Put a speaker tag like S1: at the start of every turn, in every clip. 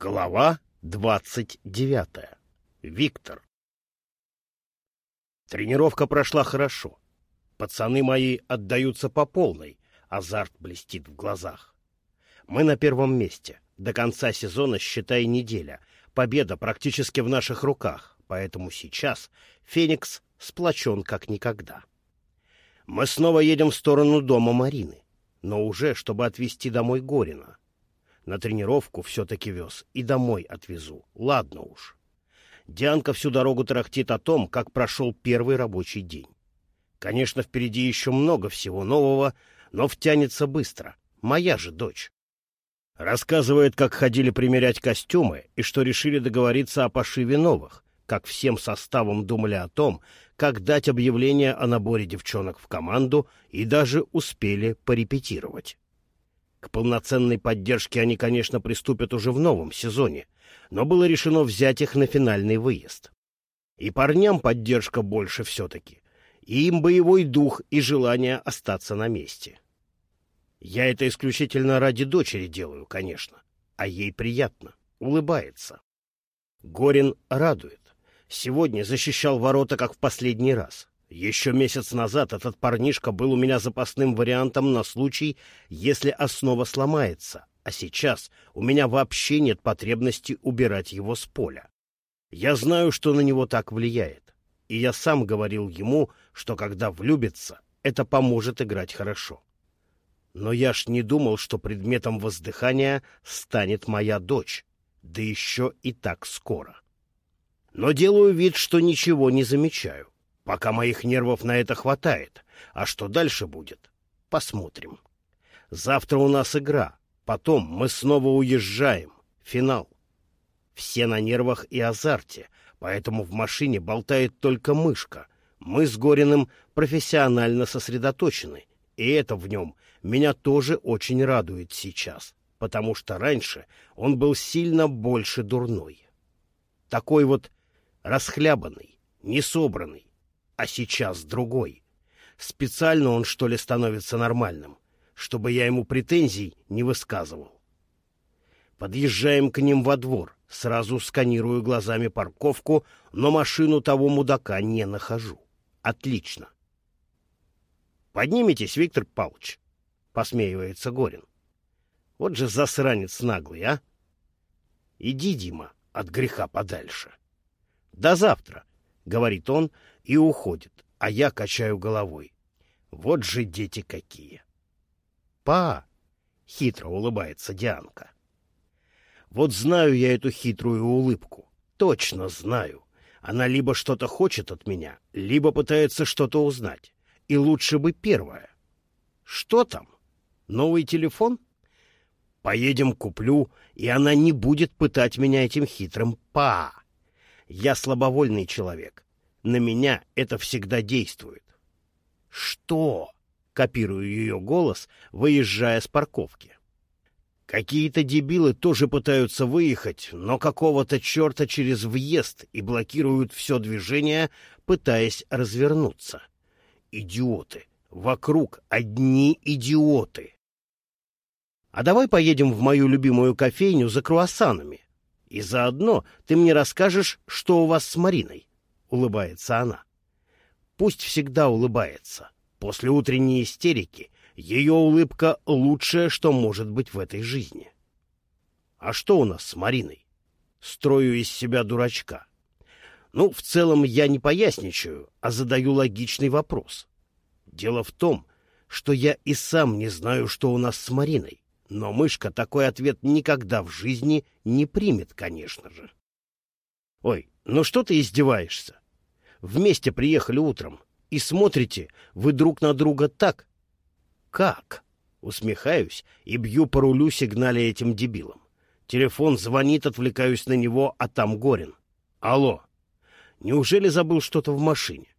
S1: Глава двадцать девятая. Виктор. Тренировка прошла хорошо. Пацаны мои отдаются по полной, азарт блестит в глазах. Мы на первом месте. До конца сезона, считай, неделя. Победа практически в наших руках, поэтому сейчас Феникс сплочен как никогда. Мы снова едем в сторону дома Марины, но уже, чтобы отвезти домой Горина. На тренировку все-таки вез и домой отвезу. Ладно уж. Дианка всю дорогу трактит о том, как прошел первый рабочий день. Конечно, впереди еще много всего нового, но втянется быстро. Моя же дочь. Рассказывает, как ходили примерять костюмы и что решили договориться о пошиве новых, как всем составом думали о том, как дать объявление о наборе девчонок в команду и даже успели порепетировать. К полноценной поддержке они, конечно, приступят уже в новом сезоне, но было решено взять их на финальный выезд. И парням поддержка больше все-таки, и им боевой дух и желание остаться на месте. Я это исключительно ради дочери делаю, конечно, а ей приятно, улыбается. Горин радует. Сегодня защищал ворота, как в последний раз. Еще месяц назад этот парнишка был у меня запасным вариантом на случай, если основа сломается, а сейчас у меня вообще нет потребности убирать его с поля. Я знаю, что на него так влияет, и я сам говорил ему, что когда влюбится, это поможет играть хорошо. Но я ж не думал, что предметом воздыхания станет моя дочь, да еще и так скоро. Но делаю вид, что ничего не замечаю. Пока моих нервов на это хватает. А что дальше будет? Посмотрим. Завтра у нас игра. Потом мы снова уезжаем. Финал. Все на нервах и азарте, поэтому в машине болтает только мышка. Мы с Гориным профессионально сосредоточены, и это в нем меня тоже очень радует сейчас, потому что раньше он был сильно больше дурной. Такой вот расхлябанный, несобранный, а сейчас другой. Специально он, что ли, становится нормальным, чтобы я ему претензий не высказывал. Подъезжаем к ним во двор, сразу сканирую глазами парковку, но машину того мудака не нахожу. Отлично. «Поднимитесь, Виктор Павлович», — посмеивается Горин. «Вот же засранец наглый, а!» «Иди, Дима, от греха подальше». «До завтра», — говорит он, и уходит, а я качаю головой. Вот же дети какие! «Па!» — хитро улыбается Дианка. Вот знаю я эту хитрую улыбку. Точно знаю. Она либо что-то хочет от меня, либо пытается что-то узнать. И лучше бы первое. Что там? Новый телефон? Поедем куплю, и она не будет пытать меня этим хитрым «па». Я слабовольный человек. На меня это всегда действует. «Что?» — копирую ее голос, выезжая с парковки. Какие-то дебилы тоже пытаются выехать, но какого-то черта через въезд и блокируют все движение, пытаясь развернуться. Идиоты! Вокруг одни идиоты! А давай поедем в мою любимую кофейню за круассанами. И заодно ты мне расскажешь, что у вас с Мариной. — улыбается она. Пусть всегда улыбается. После утренней истерики ее улыбка — лучшее, что может быть в этой жизни. А что у нас с Мариной? Строю из себя дурачка. Ну, в целом я не поясничаю, а задаю логичный вопрос. Дело в том, что я и сам не знаю, что у нас с Мариной, но мышка такой ответ никогда в жизни не примет, конечно же. Ой, ну что ты издеваешься? Вместе приехали утром. И смотрите, вы друг на друга так. Как? Усмехаюсь и бью по рулю сигнале этим дебилам. Телефон звонит, отвлекаюсь на него, а там Горин. Алло. Неужели забыл что-то в машине?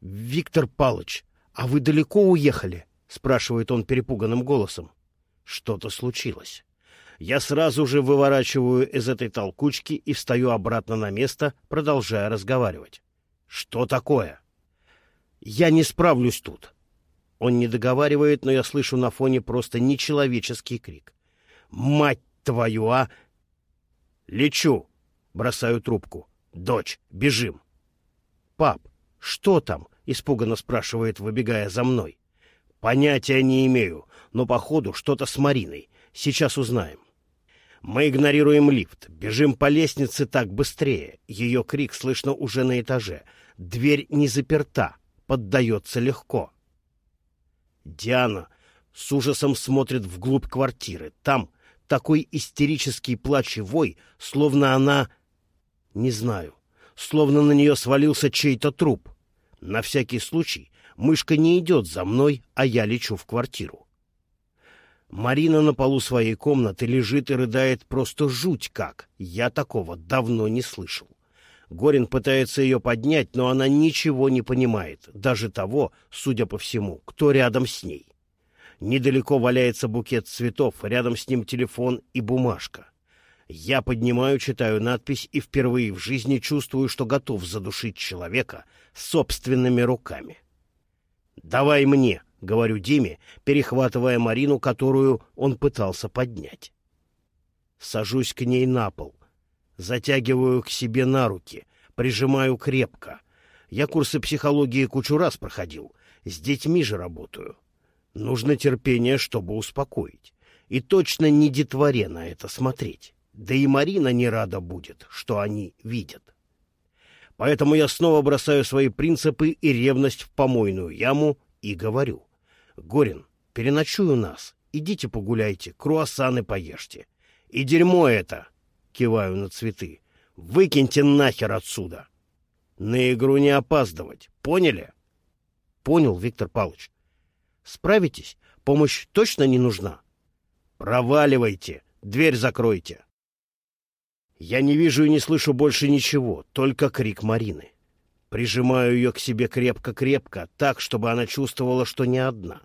S1: Виктор Палыч, а вы далеко уехали? Спрашивает он перепуганным голосом. Что-то случилось. Я сразу же выворачиваю из этой толкучки и встаю обратно на место, продолжая разговаривать. «Что такое?» «Я не справлюсь тут». Он не договаривает, но я слышу на фоне просто нечеловеческий крик. «Мать твою, а!» «Лечу!» — бросаю трубку. «Дочь, бежим!» «Пап, что там?» — испуганно спрашивает, выбегая за мной. «Понятия не имею, но, походу, что-то с Мариной. Сейчас узнаем». Мы игнорируем лифт, бежим по лестнице так быстрее. Ее крик слышно уже на этаже. Дверь не заперта, поддается легко. Диана с ужасом смотрит вглубь квартиры. Там такой истерический плач и вой, словно она... Не знаю, словно на нее свалился чей-то труп. На всякий случай мышка не идет за мной, а я лечу в квартиру. Марина на полу своей комнаты лежит и рыдает просто жуть как. Я такого давно не слышал. Горин пытается ее поднять, но она ничего не понимает, даже того, судя по всему, кто рядом с ней. Недалеко валяется букет цветов, рядом с ним телефон и бумажка. Я поднимаю, читаю надпись и впервые в жизни чувствую, что готов задушить человека собственными руками. «Давай мне», — говорю Диме, перехватывая Марину, которую он пытался поднять. Сажусь к ней на пол, затягиваю к себе на руки, прижимаю крепко. Я курсы психологии кучу раз проходил, с детьми же работаю. Нужно терпение, чтобы успокоить. И точно не детворе на это смотреть. Да и Марина не рада будет, что они видят. Поэтому я снова бросаю свои принципы и ревность в помойную яму и говорю. Горин, переночуй у нас, идите погуляйте, круассаны поешьте. И дерьмо это, киваю на цветы, выкиньте нахер отсюда. На игру не опаздывать, поняли? Понял, Виктор Павлович. Справитесь? Помощь точно не нужна? Проваливайте, дверь закройте. Я не вижу и не слышу больше ничего, только крик Марины. Прижимаю ее к себе крепко-крепко, так, чтобы она чувствовала, что не одна.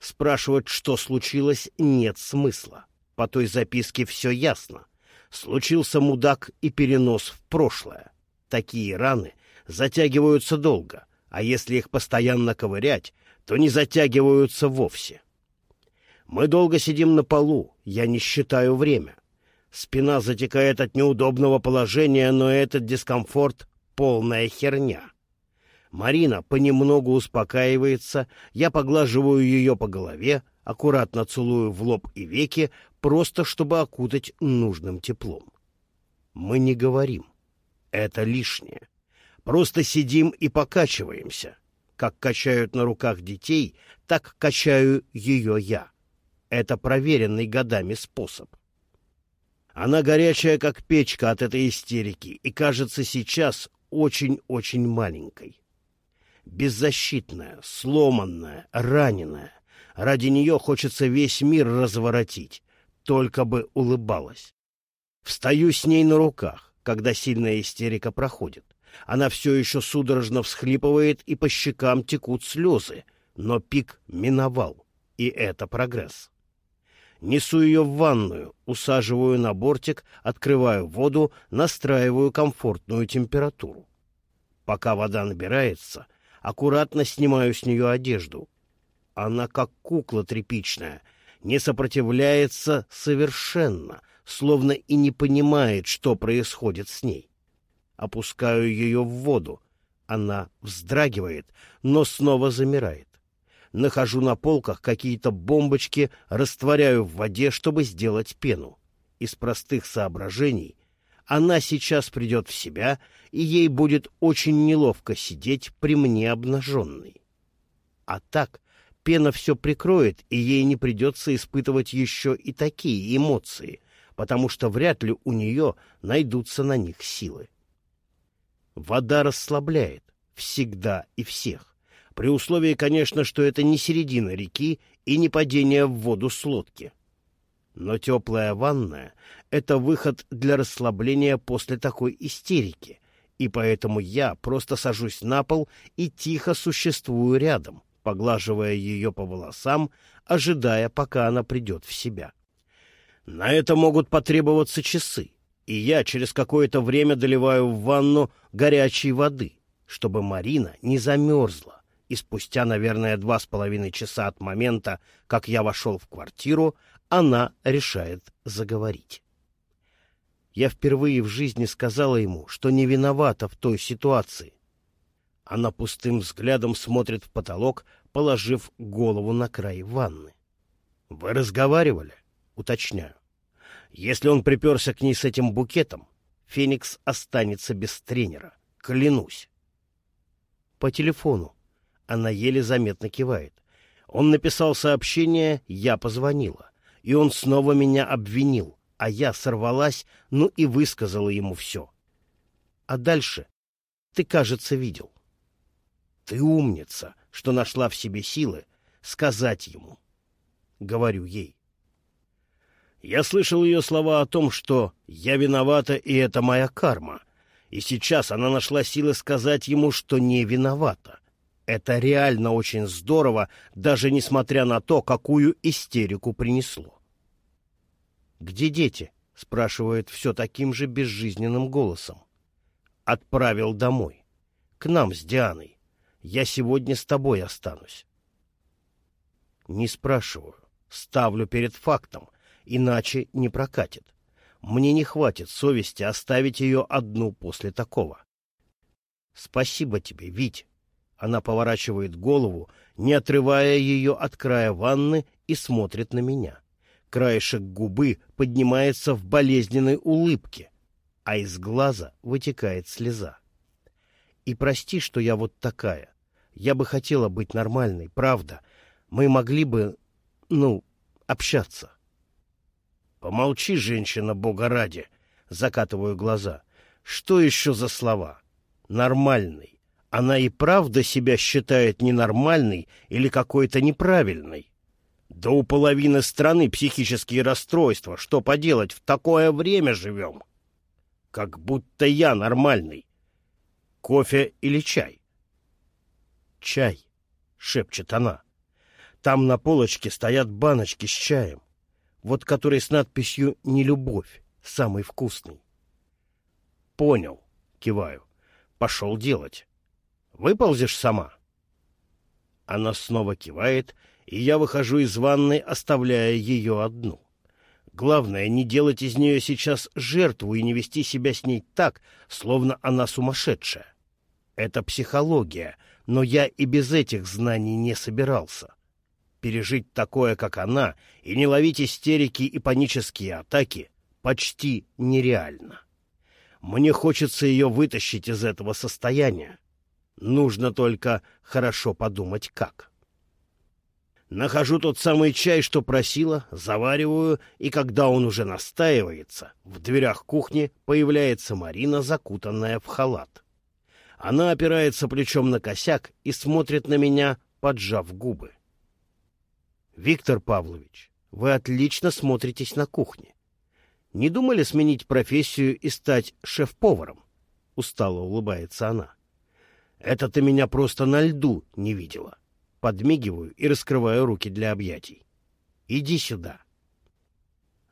S1: Спрашивать, что случилось, нет смысла. По той записке все ясно. Случился мудак и перенос в прошлое. Такие раны затягиваются долго, а если их постоянно ковырять, то не затягиваются вовсе. Мы долго сидим на полу, я не считаю время. Спина затекает от неудобного положения, но этот дискомфорт — полная херня. Марина понемногу успокаивается, я поглаживаю ее по голове, аккуратно целую в лоб и веки, просто чтобы окутать нужным теплом. Мы не говорим. Это лишнее. Просто сидим и покачиваемся. Как качают на руках детей, так качаю ее я. Это проверенный годами способ. Она горячая, как печка от этой истерики, и кажется сейчас очень-очень маленькой. Беззащитная, сломанная, раненая. Ради нее хочется весь мир разворотить, только бы улыбалась. Встаю с ней на руках, когда сильная истерика проходит. Она все еще судорожно всхлипывает, и по щекам текут слезы, но пик миновал, и это прогресс. Несу ее в ванную, усаживаю на бортик, открываю воду, настраиваю комфортную температуру. Пока вода набирается, аккуратно снимаю с нее одежду. Она как кукла тряпичная, не сопротивляется совершенно, словно и не понимает, что происходит с ней. Опускаю ее в воду. Она вздрагивает, но снова замирает нахожу на полках какие-то бомбочки, растворяю в воде, чтобы сделать пену. Из простых соображений она сейчас придет в себя, и ей будет очень неловко сидеть при мне обнаженной. А так пена все прикроет, и ей не придется испытывать еще и такие эмоции, потому что вряд ли у нее найдутся на них силы. Вода расслабляет всегда и всех. При условии, конечно, что это не середина реки и не падение в воду с лодки. Но теплая ванная — это выход для расслабления после такой истерики, и поэтому я просто сажусь на пол и тихо существую рядом, поглаживая ее по волосам, ожидая, пока она придет в себя. На это могут потребоваться часы, и я через какое-то время доливаю в ванну горячей воды, чтобы Марина не замерзла и спустя, наверное, два с половиной часа от момента, как я вошел в квартиру, она решает заговорить. Я впервые в жизни сказала ему, что не виновата в той ситуации. Она пустым взглядом смотрит в потолок, положив голову на край ванны. «Вы разговаривали?» — уточняю. «Если он приперся к ней с этим букетом, Феникс останется без тренера. Клянусь». «По телефону». Она еле заметно кивает. Он написал сообщение, я позвонила. И он снова меня обвинил, а я сорвалась, ну и высказала ему все. А дальше ты, кажется, видел. Ты умница, что нашла в себе силы сказать ему. Говорю ей. Я слышал ее слова о том, что «я виновата, и это моя карма», и сейчас она нашла силы сказать ему, что не виновата. Это реально очень здорово, даже несмотря на то, какую истерику принесло. «Где дети?» — спрашивает все таким же безжизненным голосом. «Отправил домой. К нам с Дианой. Я сегодня с тобой останусь». Не спрашиваю. Ставлю перед фактом, иначе не прокатит. Мне не хватит совести оставить ее одну после такого. Спасибо тебе, Вить. Она поворачивает голову, не отрывая ее от края ванны, и смотрит на меня. Краешек губы поднимается в болезненной улыбке, а из глаза вытекает слеза. И прости, что я вот такая. Я бы хотела быть нормальной, правда. Мы могли бы, ну, общаться. Помолчи, женщина, бога ради, закатываю глаза. Что еще за слова? Нормальный. Она и правда себя считает ненормальной или какой-то неправильной? Да у половины страны психические расстройства. Что поделать, в такое время живем. Как будто я нормальный. Кофе или чай? Чай, шепчет она. Там на полочке стоят баночки с чаем вот который с надписью «Не любовь», самый вкусный. Понял, киваю. Пошел делать. Выползешь сама? Она снова кивает, и я выхожу из ванной, оставляя ее одну. Главное, не делать из нее сейчас жертву и не вести себя с ней так, словно она сумасшедшая. Это психология, но я и без этих знаний не собирался. Пережить такое, как она, и не ловить истерики и панические атаки почти нереально. Мне хочется ее вытащить из этого состояния. Нужно только хорошо подумать, как. Нахожу тот самый чай, что просила, завариваю, и когда он уже настаивается, в дверях кухни появляется Марина, закутанная в халат. Она опирается плечом на косяк и смотрит на меня, поджав губы. Виктор Павлович, вы отлично смотритесь на кухне. Не думали сменить профессию и стать шеф-поваром? Устало улыбается она. Это ты меня просто на льду не видела. Подмигиваю и раскрываю руки для объятий. Иди сюда.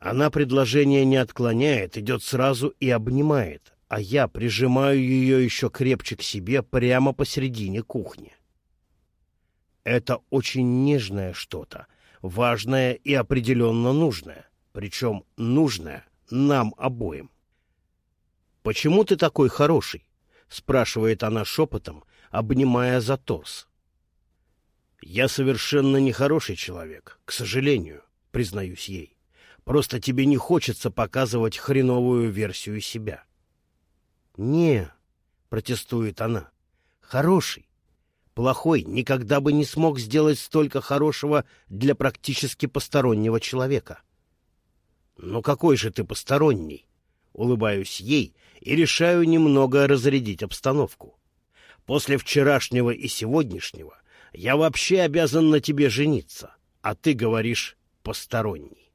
S1: Она предложение не отклоняет, идет сразу и обнимает, а я прижимаю ее еще крепче к себе прямо посередине кухни. Это очень нежное что-то, важное и определенно нужное, причем нужное нам обоим. «Почему ты такой хороший?» — спрашивает она шепотом, обнимая за торс. «Я совершенно не хороший человек, к сожалению», — признаюсь ей. «Просто тебе не хочется показывать хреновую версию себя». «Не», — протестует она, — «хороший плохой никогда бы не смог сделать столько хорошего для практически постороннего человека. «Ну какой же ты посторонний?» Улыбаюсь ей и решаю немного разрядить обстановку. После вчерашнего и сегодняшнего я вообще обязан на тебе жениться, а ты говоришь «посторонний».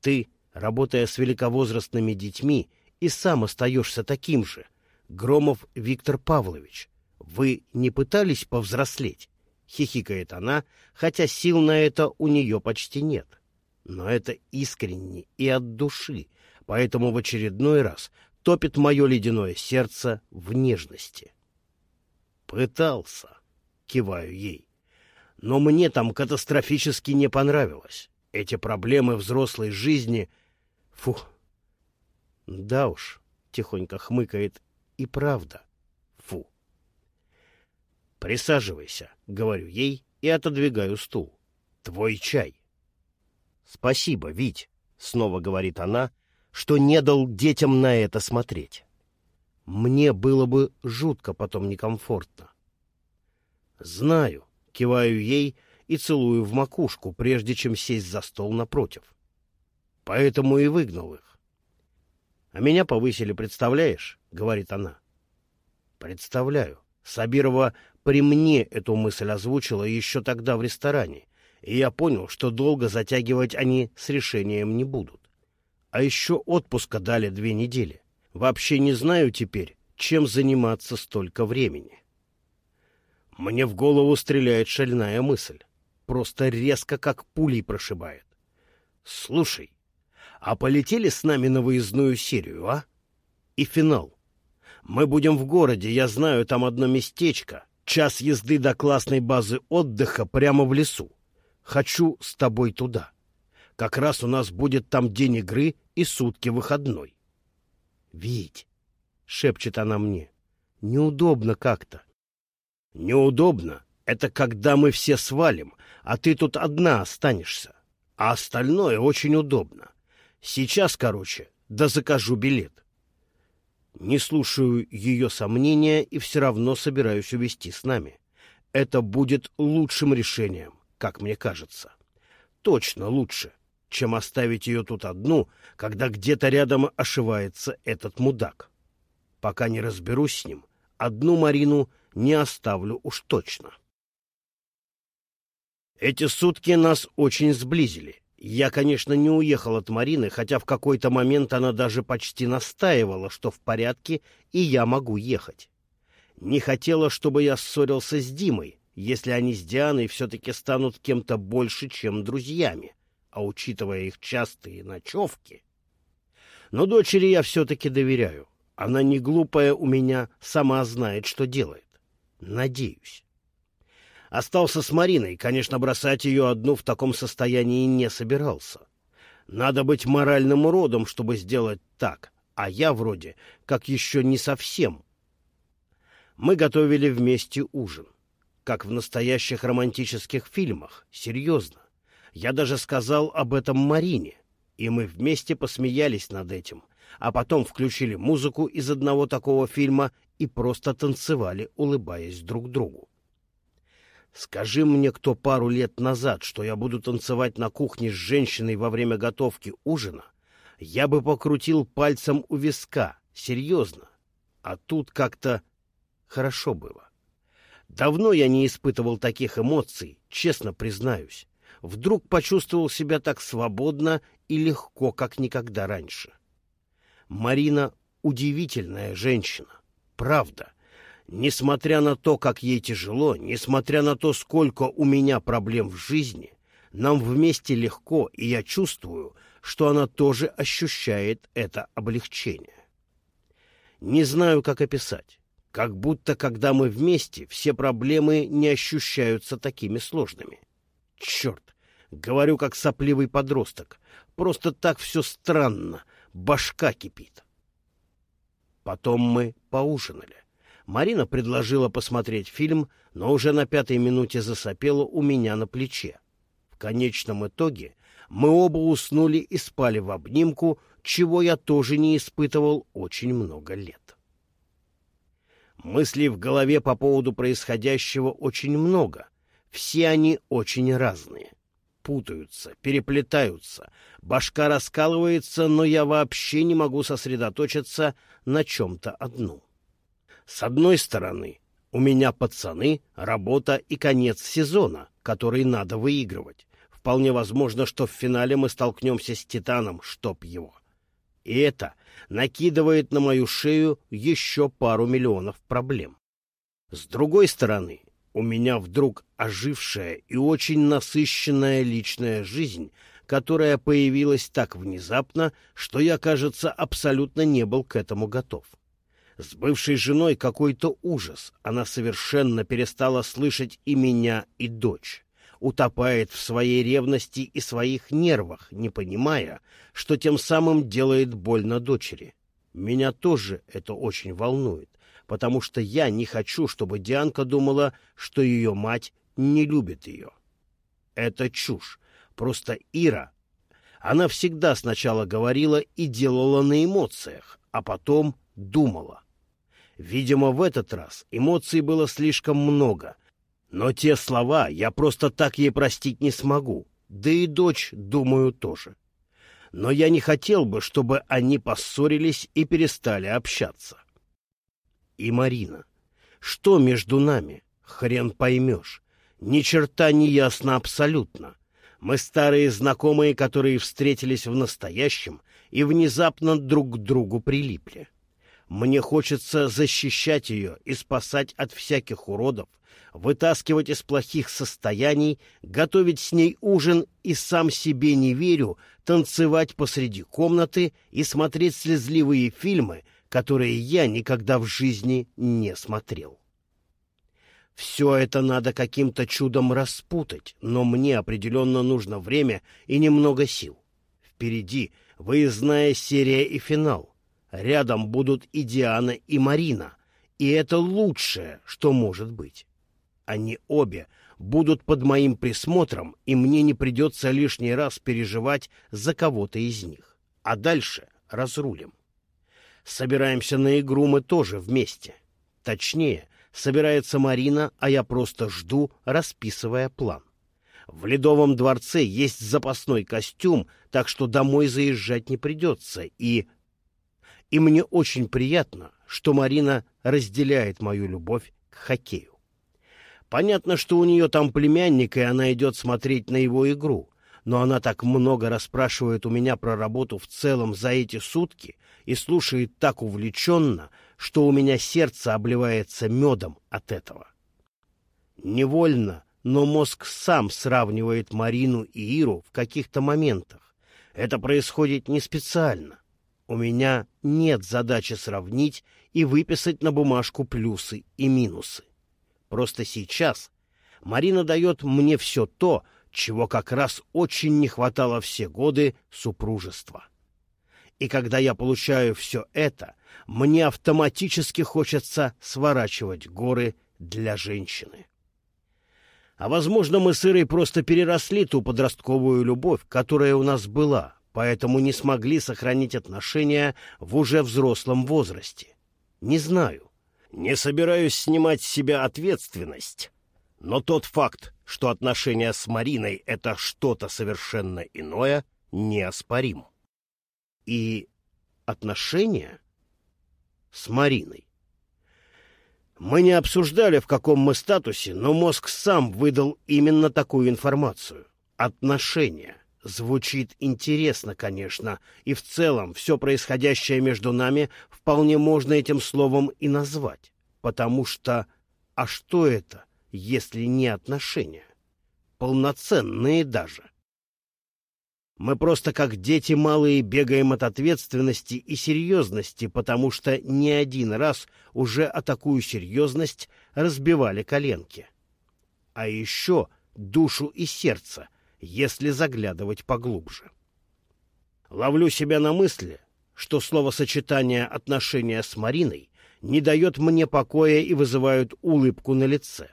S1: Ты, работая с великовозрастными детьми, и сам остаешься таким же, Громов Виктор Павлович, «Вы не пытались повзрослеть?» — хихикает она, хотя сил на это у нее почти нет. Но это искренне и от души, поэтому в очередной раз топит мое ледяное сердце в нежности. «Пытался», — киваю ей. «Но мне там катастрофически не понравилось. Эти проблемы взрослой жизни... Фух, Да уж, тихонько хмыкает, и правда. Фу. Присаживайся, говорю ей и отодвигаю стул. Твой чай. Спасибо, Вить, снова говорит она, что не дал детям на это смотреть. Мне было бы жутко потом некомфортно. Знаю, киваю ей и целую в макушку, прежде чем сесть за стол напротив. Поэтому и выгнал их. А меня повысили, представляешь? — говорит она. Представляю. Сабирова при мне эту мысль озвучила еще тогда в ресторане, и я понял, что долго затягивать они с решением не будут. А еще отпуска дали две недели. Вообще не знаю теперь, чем заниматься столько времени. Мне в голову стреляет шальная мысль. Просто резко, как пулей прошибает. Слушай, а полетели с нами на выездную серию, а? И финал. Мы будем в городе, я знаю, там одно местечко. Час езды до классной базы отдыха прямо в лесу. Хочу с тобой туда. Как раз у нас будет там день игры и сутки выходной. — Вить, — шепчет она мне, — неудобно как-то. — Неудобно — это когда мы все свалим, а ты тут одна останешься. А остальное очень удобно. Сейчас, короче, да закажу билет. Не слушаю ее сомнения и все равно собираюсь увезти с нами. Это будет лучшим решением, как мне кажется. Точно лучше, чем оставить ее тут одну, когда где-то рядом ошивается этот мудак. Пока не разберусь с ним, одну Марину не оставлю уж точно. Эти сутки нас очень сблизили. Я, конечно, не уехал от Марины, хотя в какой-то момент она даже почти настаивала, что в порядке, и я могу ехать. Не хотела, чтобы я ссорился с Димой, если они с Дианой все-таки станут кем-то больше, чем друзьями, а учитывая их частые ночевки... Но дочери я все-таки доверяю. Она не глупая у меня, сама знает, что делает. Надеюсь. Остался с Мариной, конечно, бросать ее одну в таком состоянии не собирался. Надо быть моральным уродом, чтобы сделать так, а я вроде как еще не совсем. Мы готовили вместе ужин, как в настоящих романтических фильмах, серьезно. Я даже сказал об этом Марине, и мы вместе посмеялись над этим, а потом включили музыку из одного такого фильма и просто танцевали, улыбаясь друг другу. Скажи мне кто пару лет назад, что я буду танцевать на кухне с женщиной во время готовки ужина, я бы покрутил пальцем у виска, серьезно. А тут как-то хорошо было. Давно я не испытывал таких эмоций, честно признаюсь. Вдруг почувствовал себя так свободно и легко, как никогда раньше. Марина — удивительная женщина, правда. Несмотря на то, как ей тяжело, несмотря на то, сколько у меня проблем в жизни, нам вместе легко, и я чувствую, что она тоже ощущает это облегчение. Не знаю, как описать. Как будто, когда мы вместе, все проблемы не ощущаются такими сложными. Черт, говорю, как сопливый подросток. Просто так все странно, башка кипит. Потом мы поужинали. Марина предложила посмотреть фильм, но уже на пятой минуте засопела у меня на плече. В конечном итоге мы оба уснули и спали в обнимку, чего я тоже не испытывал очень много лет. Мыслей в голове по поводу происходящего очень много. Все они очень разные. Путаются, переплетаются, башка раскалывается, но я вообще не могу сосредоточиться на чем-то одном. С одной стороны, у меня пацаны, работа и конец сезона, который надо выигрывать. Вполне возможно, что в финале мы столкнемся с Титаном, чтоб его. И это накидывает на мою шею еще пару миллионов проблем. С другой стороны, у меня вдруг ожившая и очень насыщенная личная жизнь, которая появилась так внезапно, что я, кажется, абсолютно не был к этому готов. С бывшей женой какой-то ужас. Она совершенно перестала слышать и меня, и дочь. Утопает в своей ревности и своих нервах, не понимая, что тем самым делает больно дочери. Меня тоже это очень волнует, потому что я не хочу, чтобы Дианка думала, что ее мать не любит ее. Это чушь. Просто Ира... Она всегда сначала говорила и делала на эмоциях, а потом думала. Видимо, в этот раз эмоций было слишком много. Но те слова я просто так ей простить не смогу. Да и дочь, думаю, тоже. Но я не хотел бы, чтобы они поссорились и перестали общаться. И Марина. Что между нами? Хрен поймешь. Ни черта не ясно абсолютно. Мы старые знакомые, которые встретились в настоящем и внезапно друг к другу прилипли. Мне хочется защищать ее и спасать от всяких уродов, вытаскивать из плохих состояний, готовить с ней ужин и сам себе не верю, танцевать посреди комнаты и смотреть слезливые фильмы, которые я никогда в жизни не смотрел. Все это надо каким-то чудом распутать, но мне определенно нужно время и немного сил. Впереди выездная серия и финал. Рядом будут и Диана, и Марина. И это лучшее, что может быть. Они обе будут под моим присмотром, и мне не придется лишний раз переживать за кого-то из них. А дальше разрулим. Собираемся на игру мы тоже вместе. Точнее, собирается Марина, а я просто жду, расписывая план. В Ледовом дворце есть запасной костюм, так что домой заезжать не придется, и и мне очень приятно, что Марина разделяет мою любовь к хоккею. Понятно, что у нее там племянник, и она идет смотреть на его игру, но она так много расспрашивает у меня про работу в целом за эти сутки и слушает так увлеченно, что у меня сердце обливается медом от этого. Невольно, но мозг сам сравнивает Марину и Иру в каких-то моментах. Это происходит не специально. У меня нет задачи сравнить и выписать на бумажку плюсы и минусы. Просто сейчас Марина дает мне все то, чего как раз очень не хватало все годы супружества. И когда я получаю все это, мне автоматически хочется сворачивать горы для женщины. А возможно, мы с Ирой просто переросли ту подростковую любовь, которая у нас была, поэтому не смогли сохранить отношения в уже взрослом возрасте. Не знаю. Не собираюсь снимать с себя ответственность. Но тот факт, что отношения с Мариной — это что-то совершенно иное, неоспорим. И отношения с Мариной. Мы не обсуждали, в каком мы статусе, но мозг сам выдал именно такую информацию. Отношения. Звучит интересно, конечно, и в целом все происходящее между нами вполне можно этим словом и назвать, потому что... А что это, если не отношения? Полноценные даже. Мы просто как дети малые бегаем от ответственности и серьезности, потому что не один раз уже о такую серьезность разбивали коленки. А еще душу и сердце — если заглядывать поглубже. Ловлю себя на мысли, что словосочетание «отношения с Мариной» не дает мне покоя и вызывают улыбку на лице.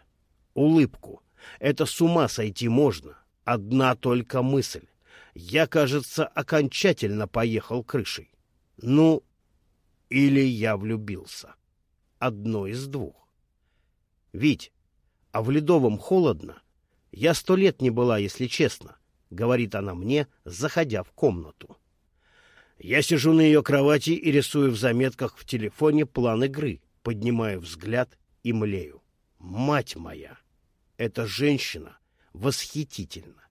S1: Улыбку. Это с ума сойти можно. Одна только мысль. Я, кажется, окончательно поехал крышей. Ну, или я влюбился. Одно из двух. Ведь, а в Ледовом холодно, я сто лет не была, если честно, — говорит она мне, заходя в комнату. Я сижу на ее кровати и рисую в заметках в телефоне план игры, поднимаю взгляд и млею. Мать моя! Эта женщина восхитительна.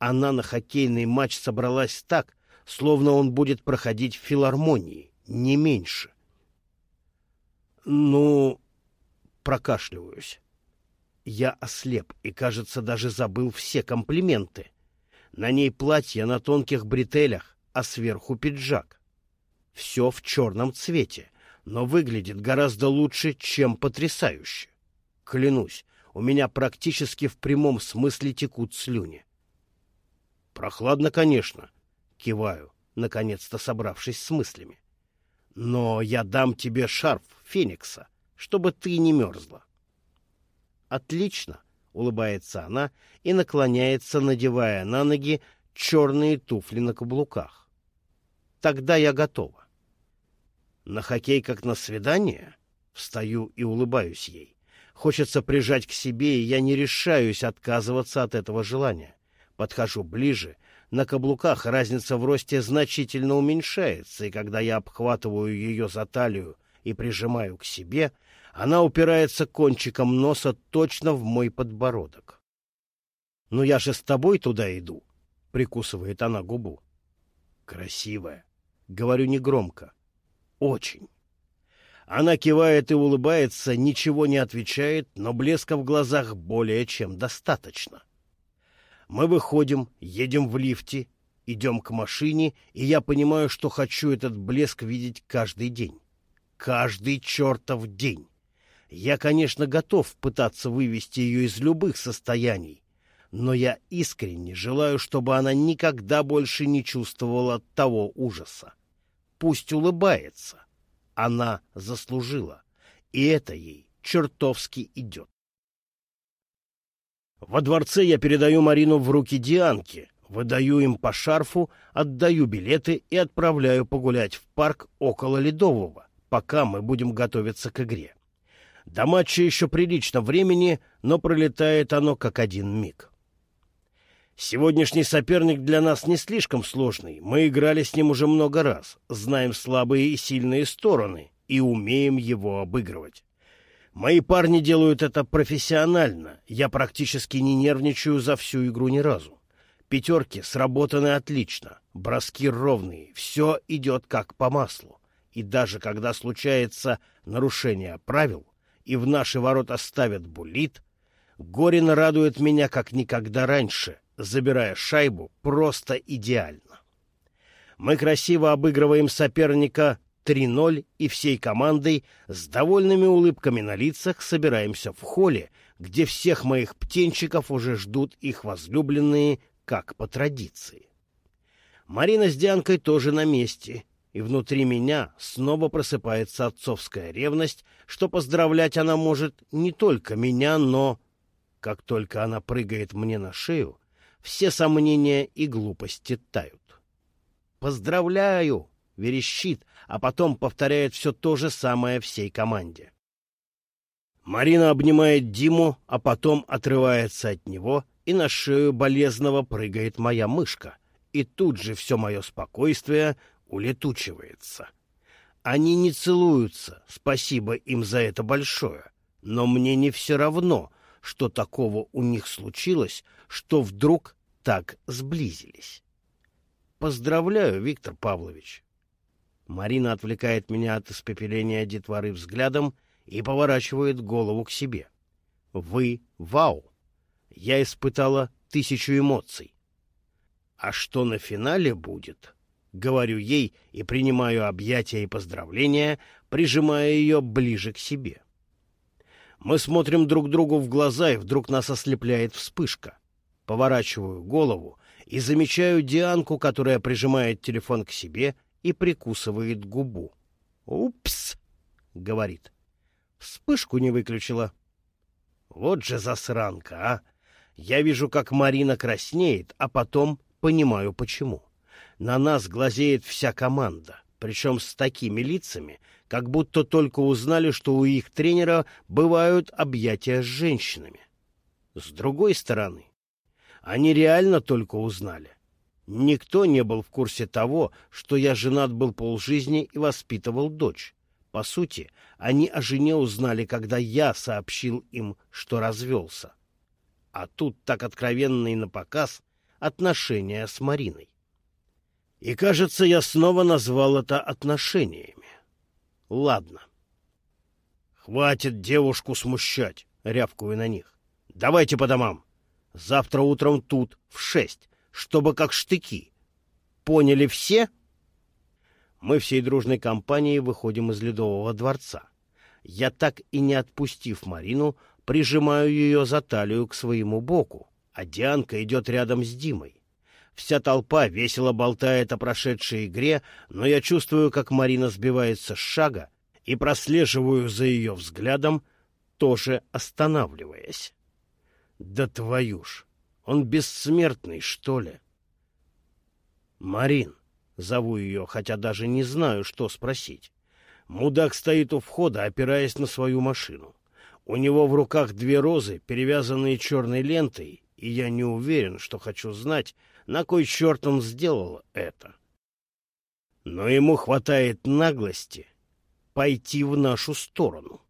S1: Она на хоккейный матч собралась так, словно он будет проходить в филармонии, не меньше. Ну, прокашливаюсь. Я ослеп и, кажется, даже забыл все комплименты. На ней платье на тонких бретелях, а сверху пиджак. Все в черном цвете, но выглядит гораздо лучше, чем потрясающе. Клянусь, у меня практически в прямом смысле текут слюни. Прохладно, конечно, киваю, наконец-то собравшись с мыслями. но я дам тебе шарф Феникса, чтобы ты не мерзла. Отлично, улыбается она и наклоняется, надевая на ноги черные туфли на каблуках. Тогда я готова. На хоккей как на свидание? Встаю и улыбаюсь ей. Хочется прижать к себе, и я не решаюсь отказываться от этого желания. Подхожу ближе. На каблуках разница в росте значительно уменьшается, и когда я обхватываю ее за талию и прижимаю к себе, она упирается кончиком носа точно в мой подбородок. «Ну я же с тобой туда иду», — прикусывает она губу. «Красивая», — говорю негромко. «Очень». Она кивает и улыбается, ничего не отвечает, но блеска в глазах более чем достаточно. Мы выходим, едем в лифте, идем к машине, и я понимаю, что хочу этот блеск видеть каждый день. Каждый чертов день. Я, конечно, готов пытаться вывести ее из любых состояний, но я искренне желаю, чтобы она никогда больше не чувствовала того ужаса. Пусть улыбается она заслужила, и это ей чертовски идет. Во дворце я передаю Марину в руки Дианки, выдаю им по шарфу, отдаю билеты и отправляю погулять в парк около Ледового, пока мы будем готовиться к игре. До матча еще прилично времени, но пролетает оно как один миг. Сегодняшний соперник для нас не слишком сложный. Мы играли с ним уже много раз, знаем слабые и сильные стороны и умеем его обыгрывать. Мои парни делают это профессионально. Я практически не нервничаю за всю игру ни разу. Пятерки сработаны отлично, броски ровные, все идет как по маслу. И даже когда случается нарушение правил, и в наши ворота ставят булит, Горин радует меня как никогда раньше — забирая шайбу, просто идеально. Мы красиво обыгрываем соперника 3-0 и всей командой с довольными улыбками на лицах собираемся в холле, где всех моих птенчиков уже ждут их возлюбленные, как по традиции. Марина с Дианкой тоже на месте, и внутри меня снова просыпается отцовская ревность, что поздравлять она может не только меня, но... Как только она прыгает мне на шею, все сомнения и глупости тают. «Поздравляю!» — верещит, а потом повторяет все то же самое всей команде. Марина обнимает Диму, а потом отрывается от него, и на шею болезного прыгает моя мышка, и тут же все мое спокойствие улетучивается. Они не целуются, спасибо им за это большое, но мне не все равно, что такого у них случилось, что вдруг так сблизились. Поздравляю, Виктор Павлович. Марина отвлекает меня от испепеления детворы взглядом и поворачивает голову к себе. Вы — вау! Я испытала тысячу эмоций. А что на финале будет? Говорю ей и принимаю объятия и поздравления, прижимая ее ближе к себе. Мы смотрим друг другу в глаза, и вдруг нас ослепляет вспышка. Поворачиваю голову и замечаю Дианку, которая прижимает телефон к себе и прикусывает губу. «Упс!» — говорит. «Вспышку не выключила». Вот же засранка, а! Я вижу, как Марина краснеет, а потом понимаю, почему. На нас глазеет вся команда, причем с такими лицами, как будто только узнали, что у их тренера бывают объятия с женщинами. С другой стороны, они реально только узнали. Никто не был в курсе того, что я женат был полжизни и воспитывал дочь. По сути, они о жене узнали, когда я сообщил им, что развелся. А тут так откровенно и напоказ отношения с Мариной. И, кажется, я снова назвал это отношениями. Ладно. Хватит девушку смущать, рявкую на них. Давайте по домам. Завтра утром тут, в шесть, чтобы как штыки. Поняли все? Мы всей дружной компанией выходим из Ледового дворца. Я так и не отпустив Марину, прижимаю ее за талию к своему боку, а Дианка идет рядом с Димой. Вся толпа весело болтает о прошедшей игре, но я чувствую, как Марина сбивается с шага и прослеживаю за ее взглядом, тоже останавливаясь. Да твою ж! Он бессмертный, что ли? Марин, зову ее, хотя даже не знаю, что спросить. Мудак стоит у входа, опираясь на свою машину. У него в руках две розы, перевязанные черной лентой, и я не уверен, что хочу знать, на кой черт он сделал это. Но ему хватает наглости пойти в нашу сторону.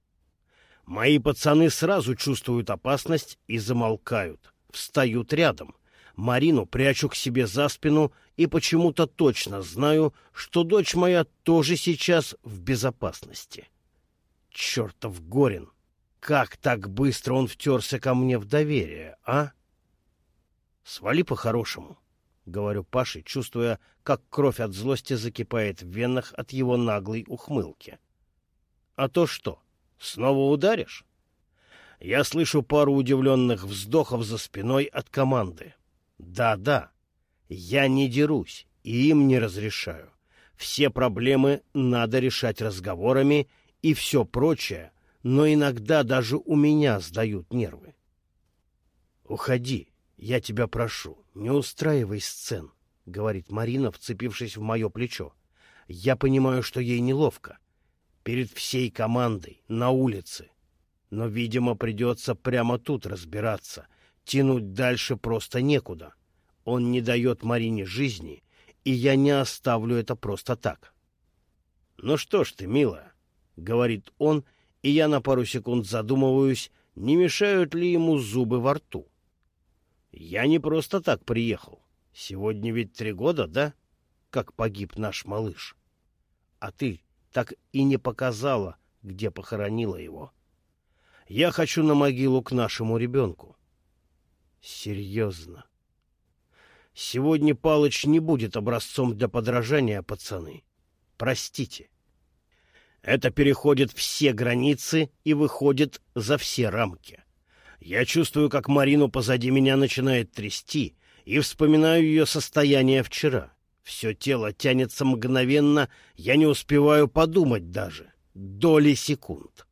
S1: Мои пацаны сразу чувствуют опасность и замолкают, встают рядом. Марину прячу к себе за спину и почему-то точно знаю, что дочь моя тоже сейчас в безопасности. Чертов Горин! Как так быстро он втерся ко мне в доверие, а? Свали по-хорошему, — говорю Паше, чувствуя, как кровь от злости закипает в венах от его наглой ухмылки. А то что, снова ударишь? Я слышу пару удивленных вздохов за спиной от команды. Да-да, я не дерусь и им не разрешаю. Все проблемы надо решать разговорами и все прочее, но иногда даже у меня сдают нервы. «Уходи, я тебя прошу, не устраивай сцен», — говорит Марина, вцепившись в мое плечо. «Я понимаю, что ей неловко. Перед всей командой, на улице. Но, видимо, придется прямо тут разбираться — Тянуть дальше просто некуда. Он не дает Марине жизни, и я не оставлю это просто так. «Ну что ж ты, милая», — говорит он, и я на пару секунд задумываюсь, не мешают ли ему зубы во рту. «Я не просто так приехал. Сегодня ведь три года, да, как погиб наш малыш? А ты так и не показала, где похоронила его. Я хочу на могилу к нашему ребенку. Серьезно. Сегодня Палыч не будет образцом для подражания, пацаны. Простите. Это переходит все границы и выходит за все рамки. Я чувствую, как Марину позади меня начинает трясти, и вспоминаю ее состояние вчера. Все тело тянется мгновенно, я не успеваю подумать даже. Доли секунд.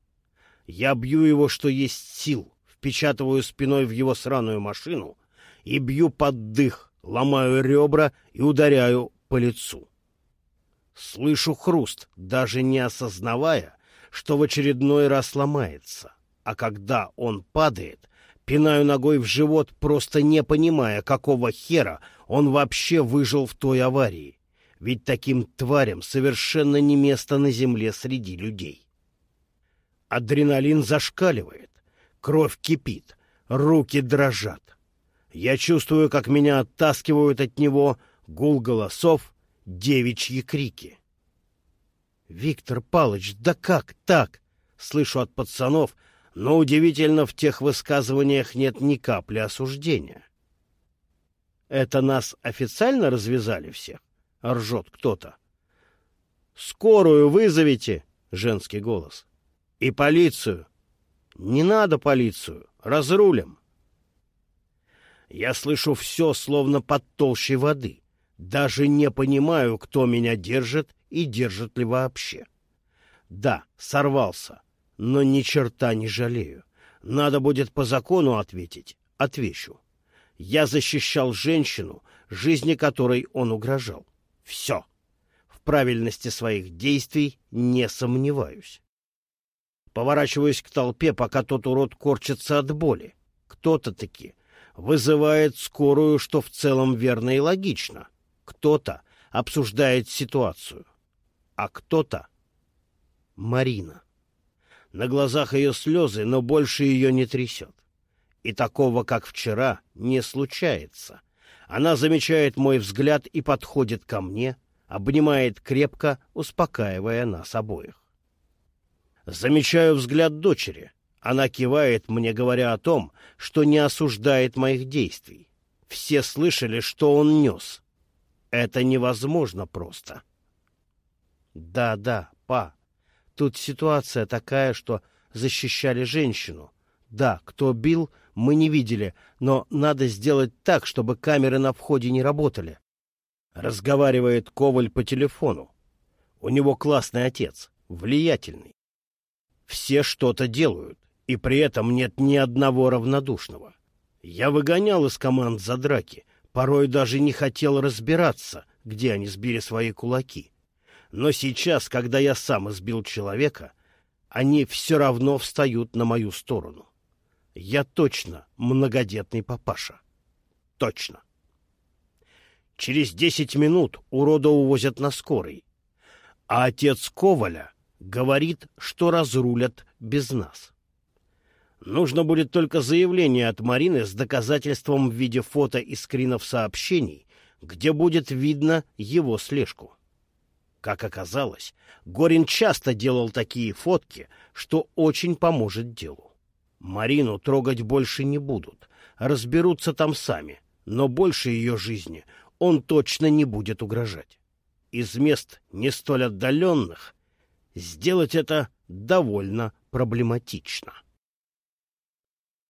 S1: Я бью его, что есть сил, впечатываю спиной в его сраную машину и бью под дых, ломаю ребра и ударяю по лицу. Слышу хруст, даже не осознавая, что в очередной раз ломается. А когда он падает, пинаю ногой в живот, просто не понимая, какого хера он вообще выжил в той аварии. Ведь таким тварям совершенно не место на земле среди людей. Адреналин зашкаливает. Кровь кипит, руки дрожат. Я чувствую, как меня оттаскивают от него гул голосов, девичьи крики. «Виктор Палыч, да как так?» — слышу от пацанов, но удивительно, в тех высказываниях нет ни капли осуждения. «Это нас официально развязали всех?» — ржет кто-то. «Скорую вызовите!» — женский голос. «И полицию!» Не надо полицию, разрулим. Я слышу все, словно под толщей воды. Даже не понимаю, кто меня держит и держит ли вообще. Да, сорвался, но ни черта не жалею. Надо будет по закону ответить. Отвечу. Я защищал женщину, жизни которой он угрожал. Все. В правильности своих действий не сомневаюсь. Поворачиваюсь к толпе, пока тот урод корчится от боли. Кто-то таки вызывает скорую, что в целом верно и логично. Кто-то обсуждает ситуацию. А кто-то — Марина. На глазах ее слезы, но больше ее не трясет. И такого, как вчера, не случается. Она замечает мой взгляд и подходит ко мне, обнимает крепко, успокаивая нас обоих. Замечаю взгляд дочери. Она кивает мне, говоря о том, что не осуждает моих действий. Все слышали, что он нес. Это невозможно просто. Да, да, па. Тут ситуация такая, что защищали женщину. Да, кто бил, мы не видели, но надо сделать так, чтобы камеры на входе не работали. Разговаривает Коваль по телефону. У него классный отец, влиятельный. Все что-то делают, и при этом нет ни одного равнодушного. Я выгонял из команд за драки, порой даже не хотел разбираться, где они сбили свои кулаки. Но сейчас, когда я сам избил человека, они все равно встают на мою сторону. Я точно многодетный папаша. Точно. Через десять минут урода увозят на скорой, а отец Коваля говорит, что разрулят без нас. Нужно будет только заявление от Марины с доказательством в виде фото и скринов сообщений, где будет видно его слежку. Как оказалось, Горин часто делал такие фотки, что очень поможет делу. Марину трогать больше не будут, разберутся там сами, но больше ее жизни он точно не будет угрожать. Из мест не столь отдаленных сделать это довольно проблематично.